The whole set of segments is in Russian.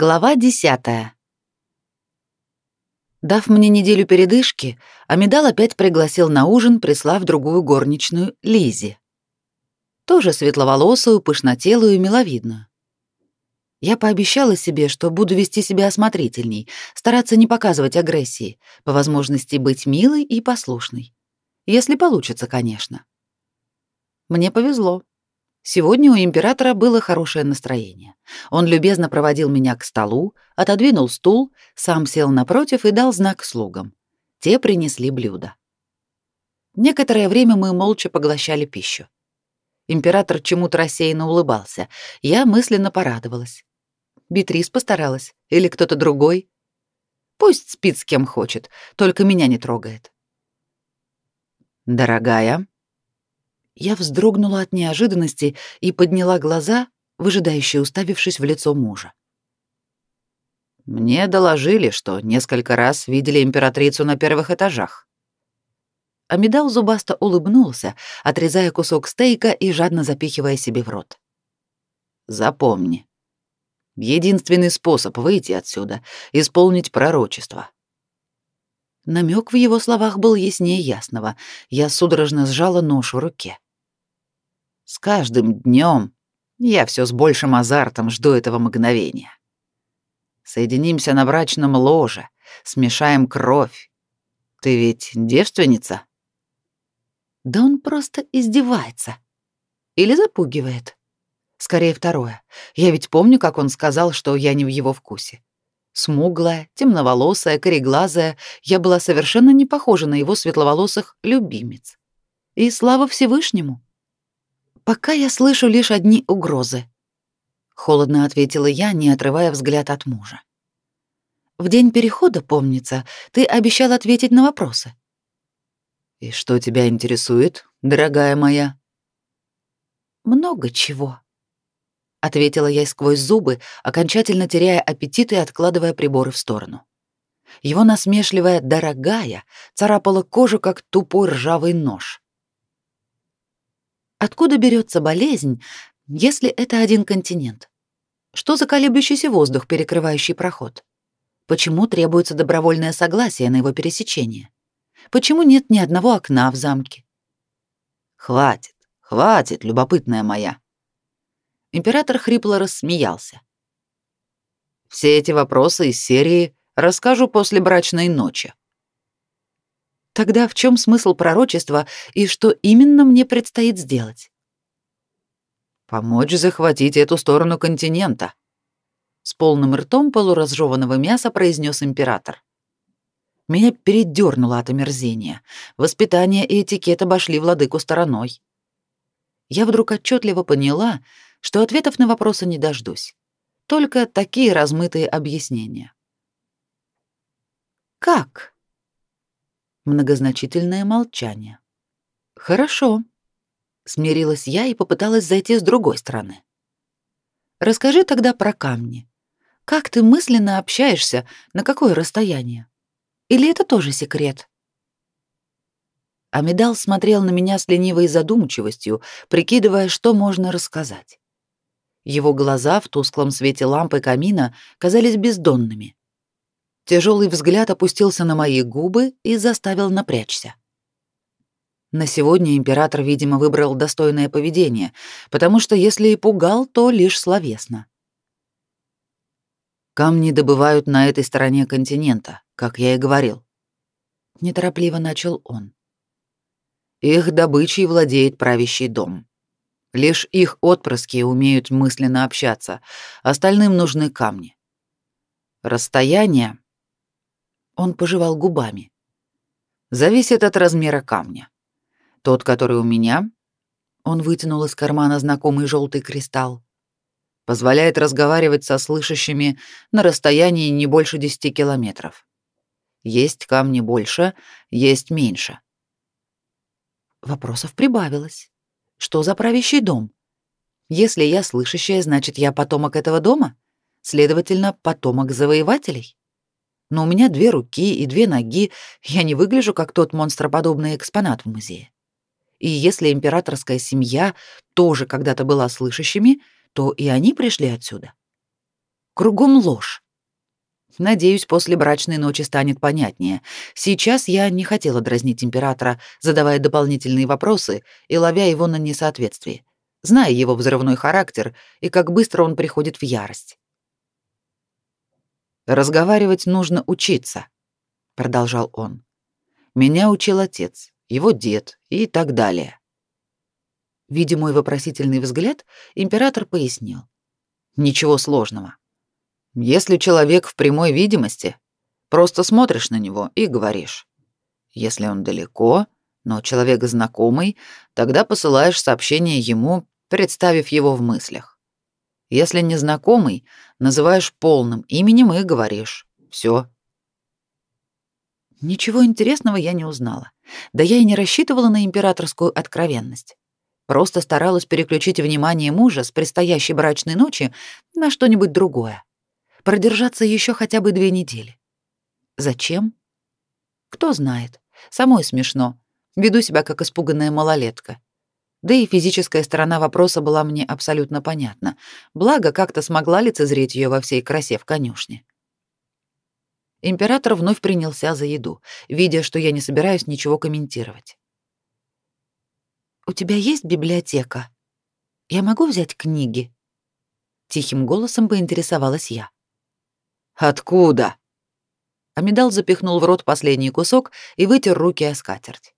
Глава десятая. Дав мне неделю передышки, Амидал опять пригласил на ужин, прислав другую горничную Лизи. Тоже светловолосую, пышнотелую и миловидную. Я пообещала себе, что буду вести себя осмотрительней, стараться не показывать агрессии, по возможности быть милой и послушной. Если получится, конечно. Мне повезло. Сегодня у императора было хорошее настроение. Он любезно проводил меня к столу, отодвинул стул, сам сел напротив и дал знак слугам. Те принесли блюда. Некоторое время мы молча поглощали пищу. Император чему-то рассеянно улыбался. Я мысленно порадовалась. Бетрис постаралась. Или кто-то другой. Пусть спит с кем хочет, только меня не трогает. «Дорогая», я вздрогнула от неожиданности и подняла глаза, выжидающе уставившись в лицо мужа. Мне доложили, что несколько раз видели императрицу на первых этажах. Амидал зубасто улыбнулся, отрезая кусок стейка и жадно запихивая себе в рот. Запомни. Единственный способ выйти отсюда — исполнить пророчество. Намек в его словах был яснее ясного. Я судорожно сжала нож в руке. С каждым днем я все с большим азартом жду этого мгновения. Соединимся на брачном ложе, смешаем кровь. Ты ведь девственница? Да он просто издевается. Или запугивает. Скорее второе. Я ведь помню, как он сказал, что я не в его вкусе. Смуглая, темноволосая, кореглазая, я была совершенно не похожа на его светловолосых любимец. И слава Всевышнему. Пока я слышу лишь одни угрозы, холодно ответила я, не отрывая взгляд от мужа. В день перехода, помнится, ты обещал ответить на вопросы. И что тебя интересует, дорогая моя? Много чего, ответила я сквозь зубы, окончательно теряя аппетит и откладывая приборы в сторону. Его насмешливая «дорогая» царапала кожу, как тупой ржавый нож. Откуда берется болезнь, если это один континент? Что за колеблющийся воздух, перекрывающий проход? Почему требуется добровольное согласие на его пересечение? Почему нет ни одного окна в замке? Хватит, хватит, любопытная моя. Император хрипло рассмеялся. Все эти вопросы из серии расскажу после брачной ночи. Тогда в чем смысл пророчества и что именно мне предстоит сделать? Помочь захватить эту сторону континента. С полным ртом полуразжеванного мяса произнес император. Меня передернуло от омерзения. Воспитание и этикет обошли владыку стороной. Я вдруг отчетливо поняла, что ответов на вопросы не дождусь. Только такие размытые объяснения. «Как?» Многозначительное молчание. Хорошо. Смирилась я и попыталась зайти с другой стороны. Расскажи тогда про камни. Как ты мысленно общаешься, на какое расстояние? Или это тоже секрет? Амидал смотрел на меня с ленивой задумчивостью, прикидывая, что можно рассказать. Его глаза в тусклом свете лампы камина казались бездонными. Тяжелый взгляд опустился на мои губы и заставил напрячься. На сегодня император, видимо, выбрал достойное поведение, потому что если и пугал, то лишь словесно. Камни добывают на этой стороне континента, как я и говорил. Неторопливо начал он. Их добычей владеет правящий дом. Лишь их отпрыски умеют мысленно общаться, остальным нужны камни. Расстояние он пожевал губами. Зависит от размера камня. Тот, который у меня, он вытянул из кармана знакомый желтый кристалл, позволяет разговаривать со слышащими на расстоянии не больше 10 километров. Есть камни больше, есть меньше. Вопросов прибавилось. Что за правящий дом? Если я слышащая, значит, я потомок этого дома? Следовательно, потомок завоевателей? Но у меня две руки и две ноги, я не выгляжу как тот монстроподобный экспонат в музее. И если императорская семья тоже когда-то была слышащими, то и они пришли отсюда. Кругом ложь. Надеюсь, после брачной ночи станет понятнее. Сейчас я не хотела дразнить императора, задавая дополнительные вопросы и ловя его на несоответствие, зная его взрывной характер и как быстро он приходит в ярость. Разговаривать нужно учиться, продолжал он. Меня учил отец, его дед и так далее. Видя мой вопросительный взгляд, император пояснил: Ничего сложного. Если человек в прямой видимости, просто смотришь на него и говоришь. Если он далеко, но человек знакомый, тогда посылаешь сообщение ему, представив его в мыслях. Если незнакомый, называешь полным именем и говоришь. Все. Ничего интересного я не узнала. Да я и не рассчитывала на императорскую откровенность. Просто старалась переключить внимание мужа с предстоящей брачной ночи на что-нибудь другое продержаться еще хотя бы две недели. Зачем? Кто знает. Самой смешно. Веду себя как испуганная малолетка. Да и физическая сторона вопроса была мне абсолютно понятна. Благо, как-то смогла лицезреть ее во всей красе в конюшне. Император вновь принялся за еду, видя, что я не собираюсь ничего комментировать. «У тебя есть библиотека? Я могу взять книги?» Тихим голосом поинтересовалась я. Откуда? Амидал запихнул в рот последний кусок и вытер руки о скатерть.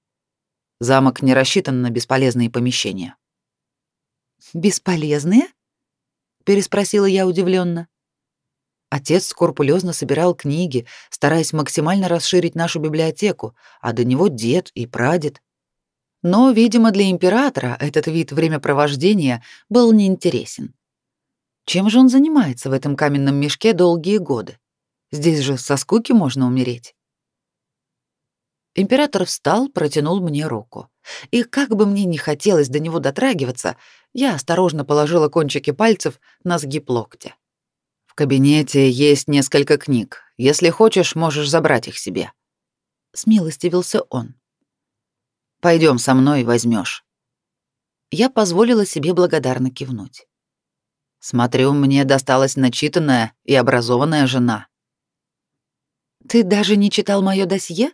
Замок не рассчитан на бесполезные помещения. Бесполезные? переспросила я удивленно. Отец скрупулезно собирал книги, стараясь максимально расширить нашу библиотеку, а до него дед и прадед. Но, видимо, для императора этот вид времяпровождения был неинтересен. Чем же он занимается в этом каменном мешке долгие годы? Здесь же со скуки можно умереть. Император встал, протянул мне руку. И как бы мне ни хотелось до него дотрагиваться, я осторожно положила кончики пальцев на сгиб локтя. В кабинете есть несколько книг. Если хочешь, можешь забрать их себе. Смилостивился он. Пойдем со мной, возьмешь. Я позволила себе благодарно кивнуть. Смотрю, мне досталась начитанная и образованная жена. Ты даже не читал моё досье?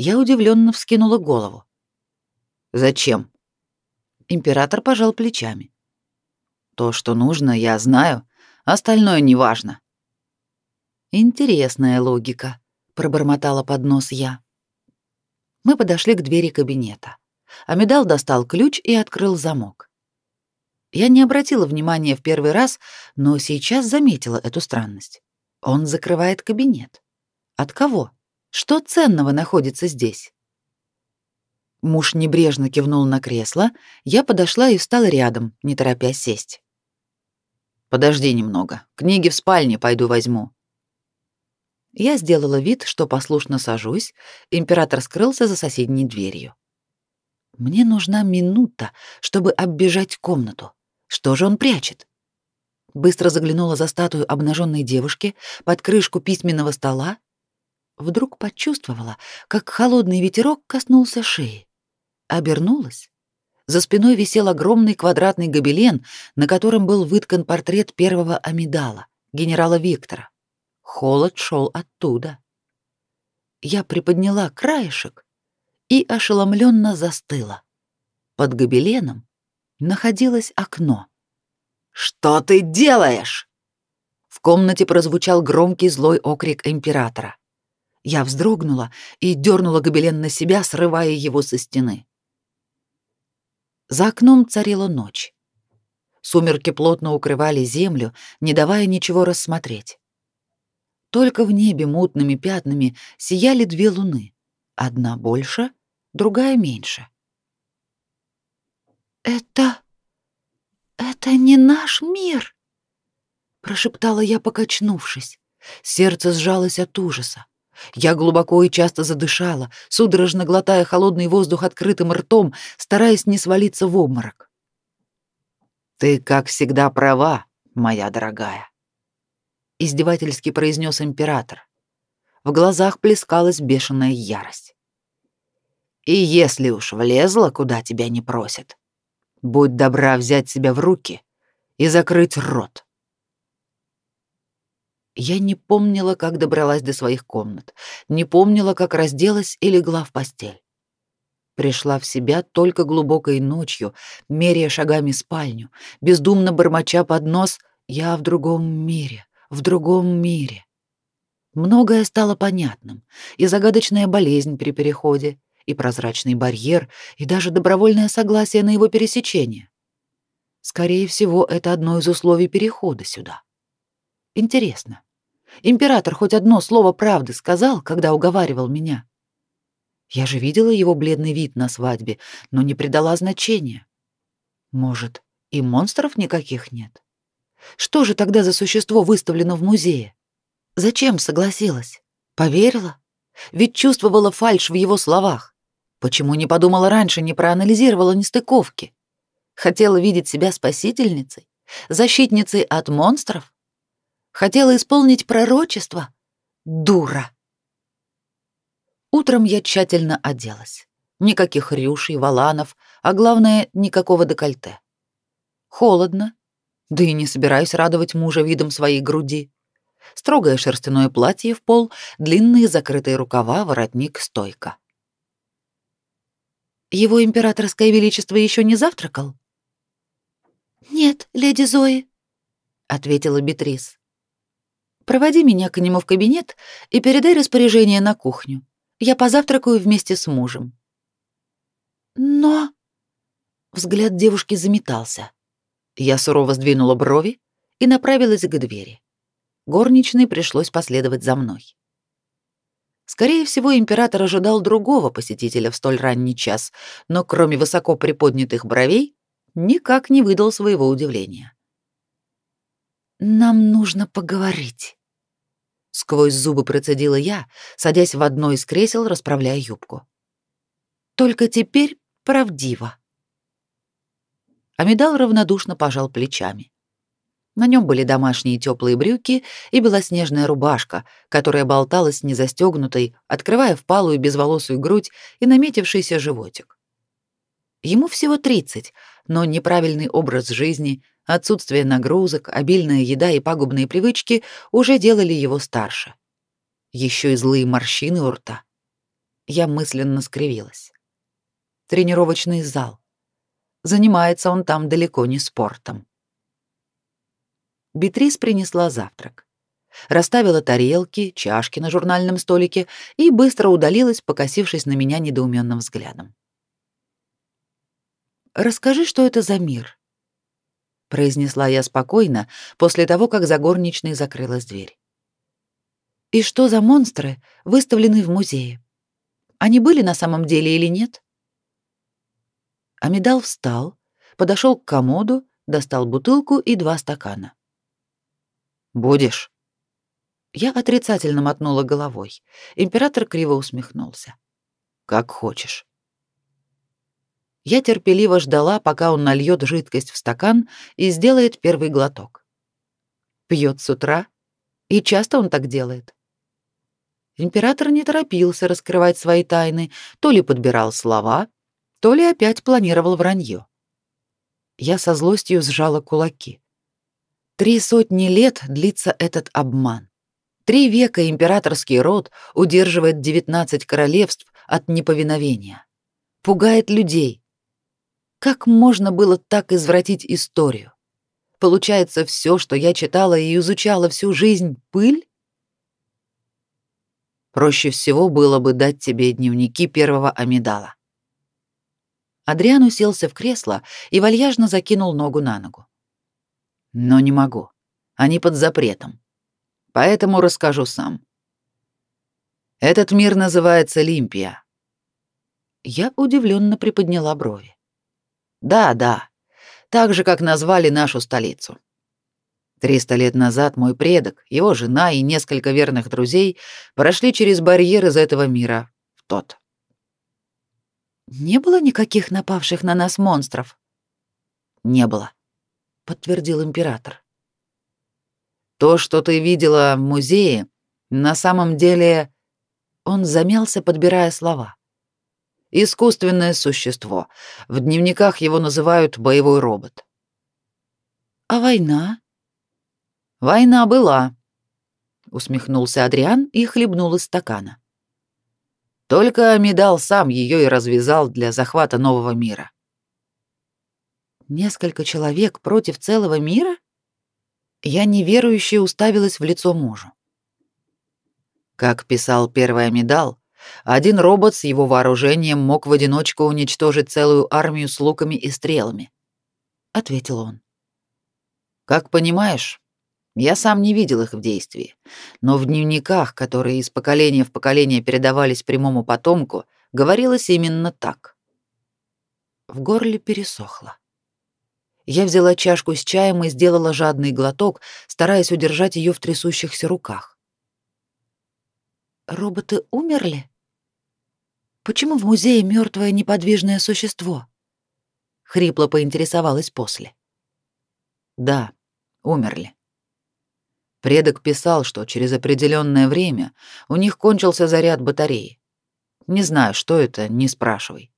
Я удивленно вскинула голову. Зачем? Император пожал плечами. То, что нужно, я знаю, остальное неважно. Интересная логика, пробормотала под нос я. Мы подошли к двери кабинета. Амидал достал ключ и открыл замок. Я не обратила внимания в первый раз, но сейчас заметила эту странность. Он закрывает кабинет. От кого? Что ценного находится здесь? Муж небрежно кивнул на кресло, я подошла и встала рядом, не торопясь сесть. Подожди немного. Книги в спальне пойду возьму. Я сделала вид, что послушно сажусь. Император скрылся за соседней дверью. Мне нужна минута, чтобы оббежать комнату. Что же он прячет? Быстро заглянула за статую обнаженной девушки под крышку письменного стола. Вдруг почувствовала, как холодный ветерок коснулся шеи. Обернулась. За спиной висел огромный квадратный гобелен, на котором был выткан портрет первого Амидала, генерала Виктора. Холод шел оттуда. Я приподняла краешек и ошеломленно застыла. Под гобеленом находилось окно. «Что ты делаешь?» В комнате прозвучал громкий злой окрик императора. Я вздрогнула и дернула гобелен на себя, срывая его со стены. За окном царила ночь. Сумерки плотно укрывали землю, не давая ничего рассмотреть. Только в небе мутными пятнами сияли две луны, одна больше, другая меньше. «Это... это не наш мир!» Прошептала я, покачнувшись. Сердце сжалось от ужаса. Я глубоко и часто задышала, судорожно глотая холодный воздух открытым ртом, стараясь не свалиться в обморок. «Ты, как всегда, права, моя дорогая», — издевательски произнес император. В глазах плескалась бешеная ярость. «И если уж влезла, куда тебя не просят, Будь добра взять себя в руки и закрыть рот. Я не помнила, как добралась до своих комнат, не помнила, как разделась и легла в постель. Пришла в себя только глубокой ночью, меряя шагами спальню, бездумно бормоча под нос «Я в другом мире, в другом мире». Многое стало понятным, и загадочная болезнь при переходе, и прозрачный барьер, и даже добровольное согласие на его пересечение. Скорее всего, это одно из условий перехода сюда. Интересно, император хоть одно слово правды сказал, когда уговаривал меня? Я же видела его бледный вид на свадьбе, но не придала значения. Может, и монстров никаких нет? Что же тогда за существо выставлено в музее? Зачем согласилась? Поверила? Ведь чувствовала фальшь в его словах. Почему не подумала раньше, не проанализировала нестыковки? Хотела видеть себя спасительницей, защитницей от монстров? Хотела исполнить пророчество? Дура! Утром я тщательно оделась. Никаких рюшей, валанов, а главное, никакого декольте. Холодно, да и не собираюсь радовать мужа видом своей груди. Строгое шерстяное платье в пол, длинные закрытые рукава, воротник, стойка. Его императорское величество еще не завтракал? Нет, леди Зои, ответила Бетрис. Проводи меня к нему в кабинет и передай распоряжение на кухню. Я позавтракаю вместе с мужем. Но взгляд девушки заметался. Я сурово сдвинула брови и направилась к двери. Горничной пришлось последовать за мной. Скорее всего, император ожидал другого посетителя в столь ранний час, но кроме высоко приподнятых бровей, никак не выдал своего удивления. «Нам нужно поговорить», сквозь зубы процедила я, садясь в одно из кресел, расправляя юбку. Только теперь правдиво. Амидал равнодушно пожал плечами. На нем были домашние теплые брюки и белоснежная рубашка, которая болталась незастегнутой, открывая впалую безволосую грудь и наметившийся животик. Ему всего 30, но неправильный образ жизни, Отсутствие нагрузок, обильная еда и пагубные привычки уже делали его старше. Еще и злые морщины у рта. Я мысленно скривилась. Тренировочный зал. Занимается он там далеко не спортом. Бетрис принесла завтрак. Расставила тарелки, чашки на журнальном столике и быстро удалилась, покосившись на меня недоуменным взглядом. «Расскажи, что это за мир?» произнесла я спокойно после того, как за горничной закрылась дверь. И что за монстры выставлены в музее? Они были на самом деле или нет? Амидал встал, подошел к комоду, достал бутылку и два стакана. Будешь? Я отрицательно мотнула головой. Император криво усмехнулся. Как хочешь. Я терпеливо ждала, пока он нальет жидкость в стакан и сделает первый глоток. Пьет с утра, и часто он так делает. Император не торопился раскрывать свои тайны, то ли подбирал слова, то ли опять планировал вранье. Я со злостью сжала кулаки. Три сотни лет длится этот обман. Три века императорский род удерживает девятнадцать королевств от неповиновения. Пугает людей, как можно было так извратить историю? Получается, все, что я читала и изучала всю жизнь, пыль? Проще всего было бы дать тебе дневники первого Амидала. Адриан уселся в кресло и вальяжно закинул ногу на ногу. Но не могу. Они под запретом. Поэтому расскажу сам. Этот мир называется Лимпия. Я удивленно приподняла брови. Да, да. Так же, как назвали нашу столицу. Триста лет назад мой предок, его жена и несколько верных друзей прошли через барьер из этого мира в тот. Не было никаких напавших на нас монстров. Не было, подтвердил император. То, что ты видела в музее, на самом деле он замялся, подбирая слова. Искусственное существо. В дневниках его называют боевой робот. А война? Война была. усмехнулся Адриан и хлебнул из стакана. Только Амидал сам ее и развязал для захвата нового мира. Несколько человек против целого мира? Я неверующе уставилась в лицо мужу. Как писал первый Амидал, один робот с его вооружением мог в одиночку уничтожить целую армию с луками и стрелами, ответил он. Как понимаешь, я сам не видел их в действии, но в дневниках, которые из поколения в поколение передавались прямому потомку, говорилось именно так. В горле пересохло. Я взяла чашку с чаем и сделала жадный глоток, стараясь удержать ее в трясущихся руках. Роботы умерли? Почему в музее мертвое неподвижное существо? Хрипло поинтересовалась после. Да, умерли. Предок писал, что через определенное время у них кончился заряд батареи. Не знаю, что это, не спрашивай.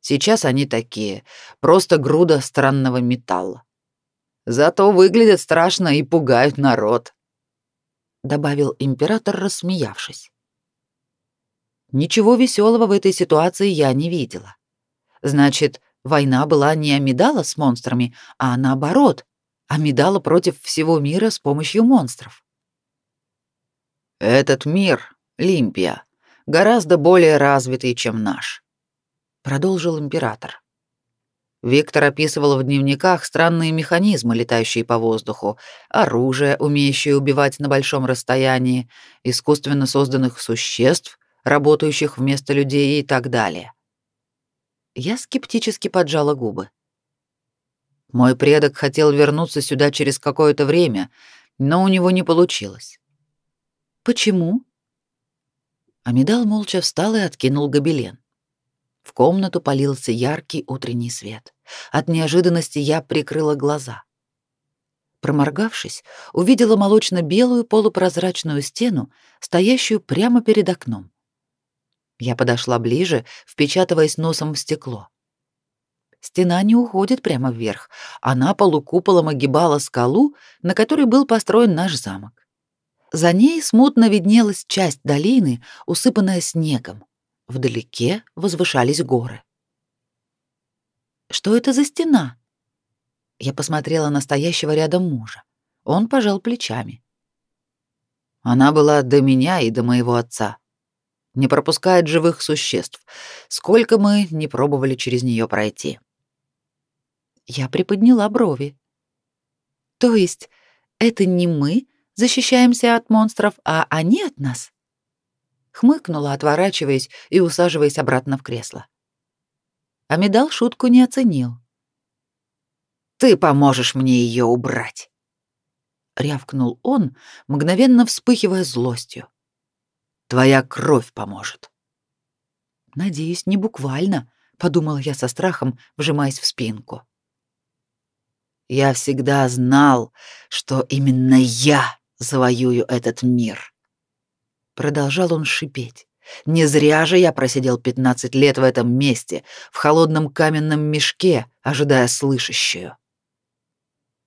Сейчас они такие, просто груда странного металла. Зато выглядят страшно и пугают народ, добавил император, рассмеявшись. Ничего веселого в этой ситуации я не видела. Значит, война была не Амидала с монстрами, а наоборот, Амидала против всего мира с помощью монстров. Этот мир, Лимпия, гораздо более развитый, чем наш, продолжил император. Виктор описывал в дневниках странные механизмы, летающие по воздуху, оружие, умеющее убивать на большом расстоянии, искусственно созданных существ, работающих вместо людей и так далее. Я скептически поджала губы. Мой предок хотел вернуться сюда через какое-то время, но у него не получилось. Почему? Амидал молча встал и откинул гобелен. В комнату полился яркий утренний свет. От неожиданности я прикрыла глаза. Проморгавшись, увидела молочно-белую полупрозрачную стену, стоящую прямо перед окном. Я подошла ближе, впечатываясь носом в стекло. Стена не уходит прямо вверх, она полукуполом огибала скалу, на которой был построен наш замок. За ней смутно виднелась часть долины, усыпанная снегом. Вдалеке возвышались горы. Что это за стена? Я посмотрела на стоящего рядом мужа. Он пожал плечами. Она была до меня и до моего отца. Не пропускает живых существ. Сколько мы не пробовали через нее пройти. Я приподняла брови. То есть это не мы защищаемся от монстров, а они от нас? Хмыкнула, отворачиваясь и усаживаясь обратно в кресло. Амидал шутку не оценил. Ты поможешь мне ее убрать, рявкнул он, мгновенно вспыхивая злостью. Твоя кровь поможет. Надеюсь, не буквально, подумала я со страхом, вжимаясь в спинку. Я всегда знал, что именно я завоюю этот мир. Продолжал он шипеть. Не зря же я просидел 15 лет в этом месте, в холодном каменном мешке, ожидая слышащую.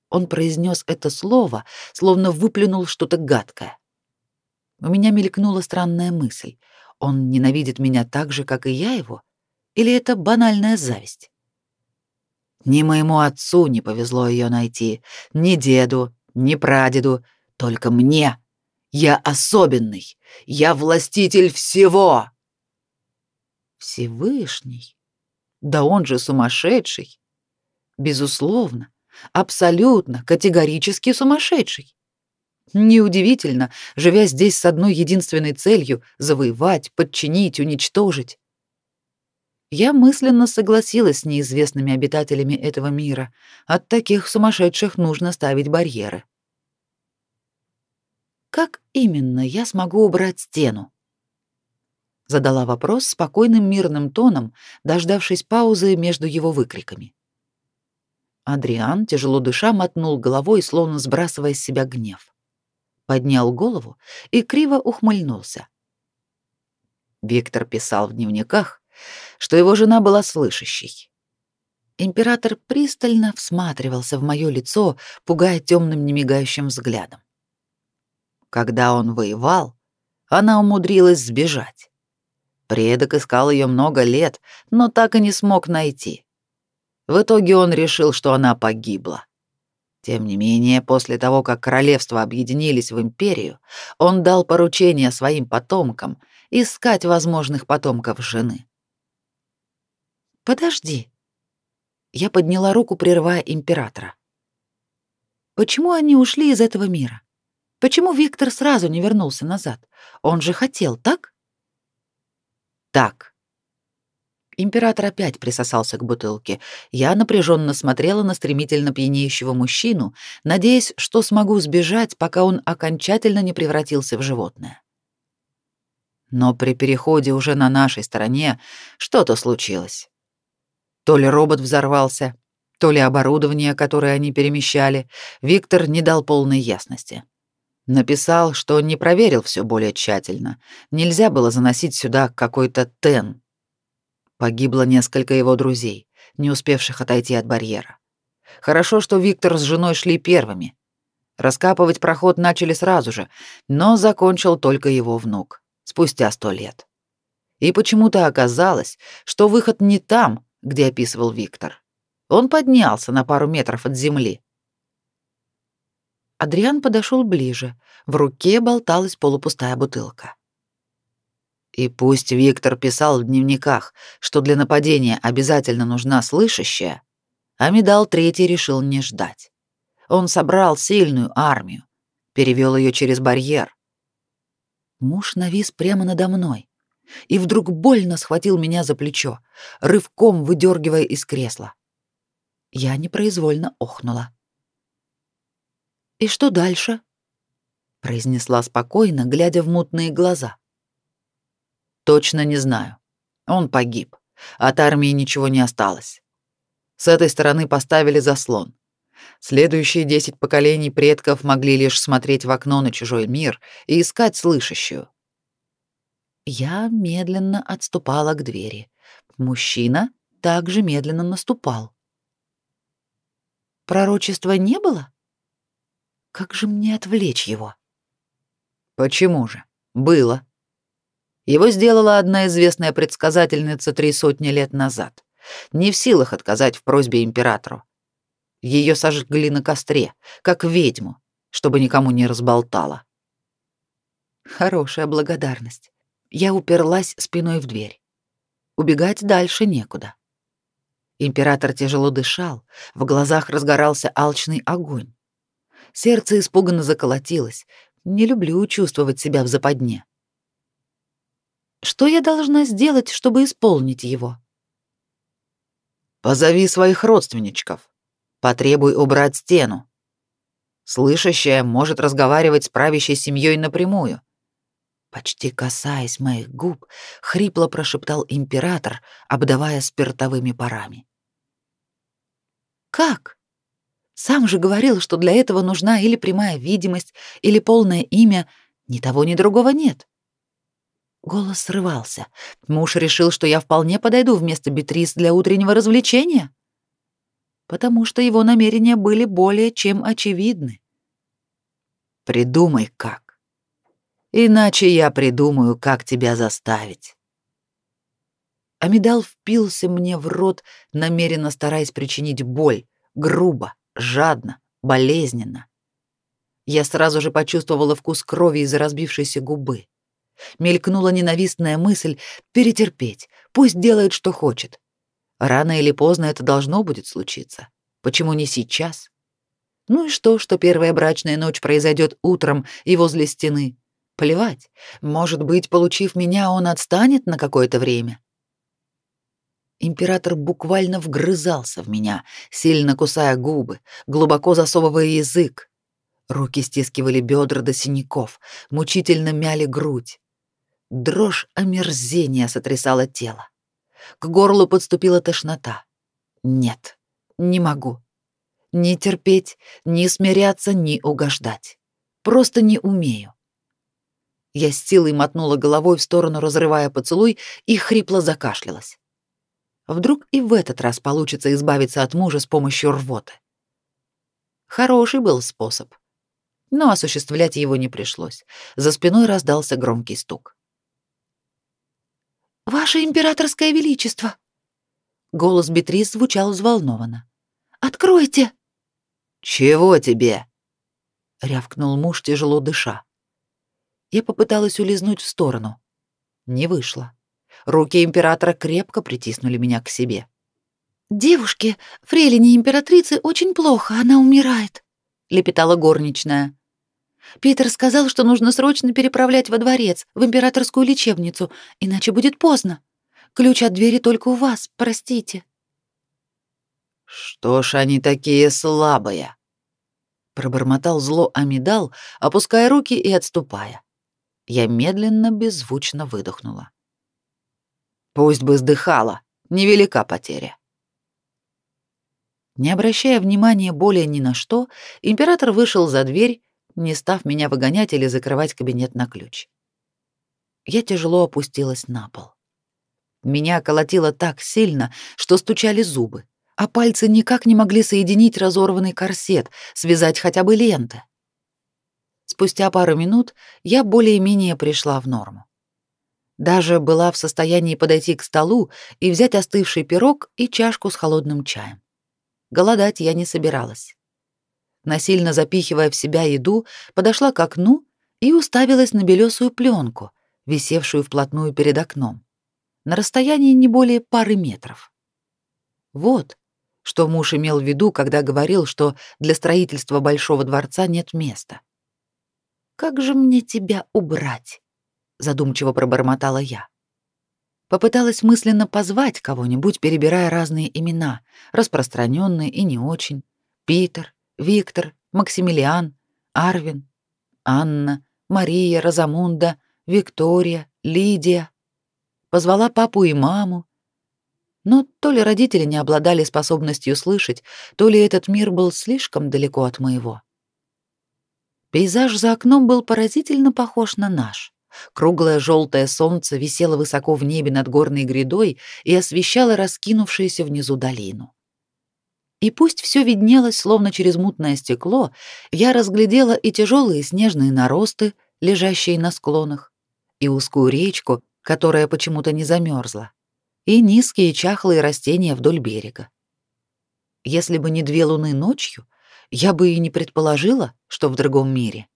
Он произнес это слово, словно выплюнул что-то гадкое. У меня мелькнула странная мысль. Он ненавидит меня так же, как и я его? Или это банальная зависть? Ни моему отцу не повезло ее найти, ни деду, ни прадеду, только мне. Я особенный. Я властитель всего. Всевышний. Да он же сумасшедший. Безусловно, абсолютно, категорически сумасшедший. Неудивительно, живя здесь с одной единственной целью завоевать, подчинить, уничтожить. Я мысленно согласилась с неизвестными обитателями этого мира. От таких сумасшедших нужно ставить барьеры. Как именно я смогу убрать стену? Задала вопрос спокойным мирным тоном, дождавшись паузы между его выкриками. Адриан, тяжело дыша, мотнул головой, словно сбрасывая с себя гнев. Поднял голову и криво ухмыльнулся. Виктор писал в дневниках, что его жена была слышащей. Император пристально всматривался в моё лицо, пугая темным немигающим взглядом. когда он воевал, она умудрилась сбежать. Предок искал ее много лет, но так и не смог найти. В итоге он решил, что она погибла. Тем не менее, после того, как королевства объединились в империю, он дал поручение своим потомкам искать возможных потомков жены. «Подожди». Я подняла руку, прерывая императора. «Почему они ушли из этого мира? Почему Виктор сразу не вернулся назад? Он же хотел, так?» так. Император опять присосался к бутылке. Я напряженно смотрела на стремительно пьянеющего мужчину, надеясь, что смогу сбежать, пока он окончательно не превратился в животное. Но при переходе уже на нашей стороне что-то случилось. То ли робот взорвался, то ли оборудование, которое они перемещали, Виктор не дал полной ясности. Написал, что не проверил все более тщательно. Нельзя было заносить сюда какой-то тен. Погибло несколько его друзей, не успевших отойти от барьера. Хорошо, что Виктор с женой шли первыми. Раскапывать проход начали сразу же, но закончил только его внук, спустя сто лет. И почему-то оказалось, что выход не там, где описывал Виктор. Он поднялся на пару метров от земли, Адриан подошел ближе. В руке болталась полупустая бутылка. И пусть Виктор писал в дневниках, что для нападения обязательно нужна слышащая, Амидал Третий решил не ждать. Он собрал сильную армию, перевел ее через барьер. Муж навис прямо надо мной и вдруг больно схватил меня за плечо, рывком выдергивая из кресла. Я непроизвольно охнула. «И что дальше?» — произнесла спокойно, глядя в мутные глаза. «Точно не знаю. Он погиб. От армии ничего не осталось. С этой стороны поставили заслон. Следующие десять поколений предков могли лишь смотреть в окно на чужой мир и искать слышащую. Я медленно отступала к двери. Мужчина также медленно наступал. Пророчества не было? Как же мне отвлечь его? Почему же? Было. Его сделала одна известная предсказательница три сотни лет назад. Не в силах отказать в просьбе императору. Ее сожгли на костре, как ведьму, чтобы никому не разболтала. Хорошая благодарность. Я уперлась спиной в дверь. Убегать дальше некуда. Император тяжело дышал, в глазах разгорался алчный огонь. Сердце испуганно заколотилось. Не люблю чувствовать себя в западне. Что я должна сделать, чтобы исполнить его? Позови своих родственничков. Потребуй убрать стену. Слышащая может разговаривать с правящей семьей напрямую. Почти касаясь моих губ, хрипло прошептал император, обдавая спиртовыми парами. Как? Сам же говорил, что для этого нужна или прямая видимость, или полное имя. Ни того, ни другого нет. Голос срывался. Муж решил, что я вполне подойду вместо Бетрис для утреннего развлечения. Потому что его намерения были более чем очевидны. Придумай как. Иначе я придумаю, как тебя заставить. Амидал впился мне в рот, намеренно стараясь причинить боль, грубо, жадно, болезненно. Я сразу же почувствовала вкус крови из-за разбившейся губы. Мелькнула ненавистная мысль перетерпеть, пусть делает, что хочет. Рано или поздно это должно будет случиться. Почему не сейчас? Ну и что, что первая брачная ночь произойдет утром и возле стены? Плевать. Может быть, получив меня, он отстанет на какое-то время. Император буквально вгрызался в меня, сильно кусая губы, глубоко засовывая язык. Руки стискивали бедра до синяков, мучительно мяли грудь. Дрожь омерзения сотрясала тело. К горлу подступила тошнота. Нет, не могу. Ни терпеть, ни смиряться, ни угождать. Просто не умею. Я с силой мотнула головой в сторону, разрывая поцелуй, и хрипло закашлялась. Вдруг и в этот раз получится избавиться от мужа с помощью рвоты. Хороший был способ. Но осуществлять его не пришлось. За спиной раздался громкий стук. «Ваше императорское величество!» Голос Бетрис звучал взволнованно. «Откройте!» «Чего тебе?» — рявкнул муж, тяжело дыша. Я попыталась улизнуть в сторону. Не вышло. Руки императора крепко притиснули меня к себе. «Девушке, фрейлине императрицы, очень плохо, она умирает», — лепетала горничная. «Питер сказал, что нужно срочно переправлять во дворец, в императорскую лечебницу, иначе будет поздно. Ключ от двери только у вас, простите». «Что ж они такие слабые?» Пробормотал зло Амидал, опуская руки и отступая. Я медленно, беззвучно выдохнула. «Пусть бы сдыхала, невелика потеря». Не обращая внимания более ни на что, император вышел за дверь, не став меня выгонять или закрывать кабинет на ключ. Я тяжело опустилась на пол. Меня колотило так сильно, что стучали зубы, а пальцы никак не могли соединить разорванный корсет, связать хотя бы ленты. Спустя пару минут я более-менее пришла в норму. Даже была в состоянии подойти к столу и взять остывший пирог и чашку с холодным чаем. Голодать я не собиралась. Насильно запихивая в себя еду, подошла к окну и уставилась на белесую пленку, висевшую вплотную перед окном, на расстоянии не более пары метров. Вот, что муж имел в виду, когда говорил, что для строительства большого дворца нет места. «Как же мне тебя убрать?» — задумчиво пробормотала я. Попыталась мысленно позвать кого-нибудь, перебирая разные имена, распространенные и не очень. Питер, Виктор, Максимилиан, Арвин, Анна, Мария, Розамунда, Виктория, Лидия. Позвала папу и маму. Но то ли родители не обладали способностью слышать, то ли этот мир был слишком далеко от моего. Пейзаж за окном был поразительно похож на наш. Круглое желтое солнце висело высоко в небе над горной грядой и освещало раскинувшуюся внизу долину. И пусть все виднелось словно через мутное стекло, я разглядела и тяжелые снежные наросты, лежащие на склонах, и узкую речку, которая почему-то не замерзла, и низкие чахлые растения вдоль берега. Если бы не две луны ночью, я бы и не предположила, что в другом мире.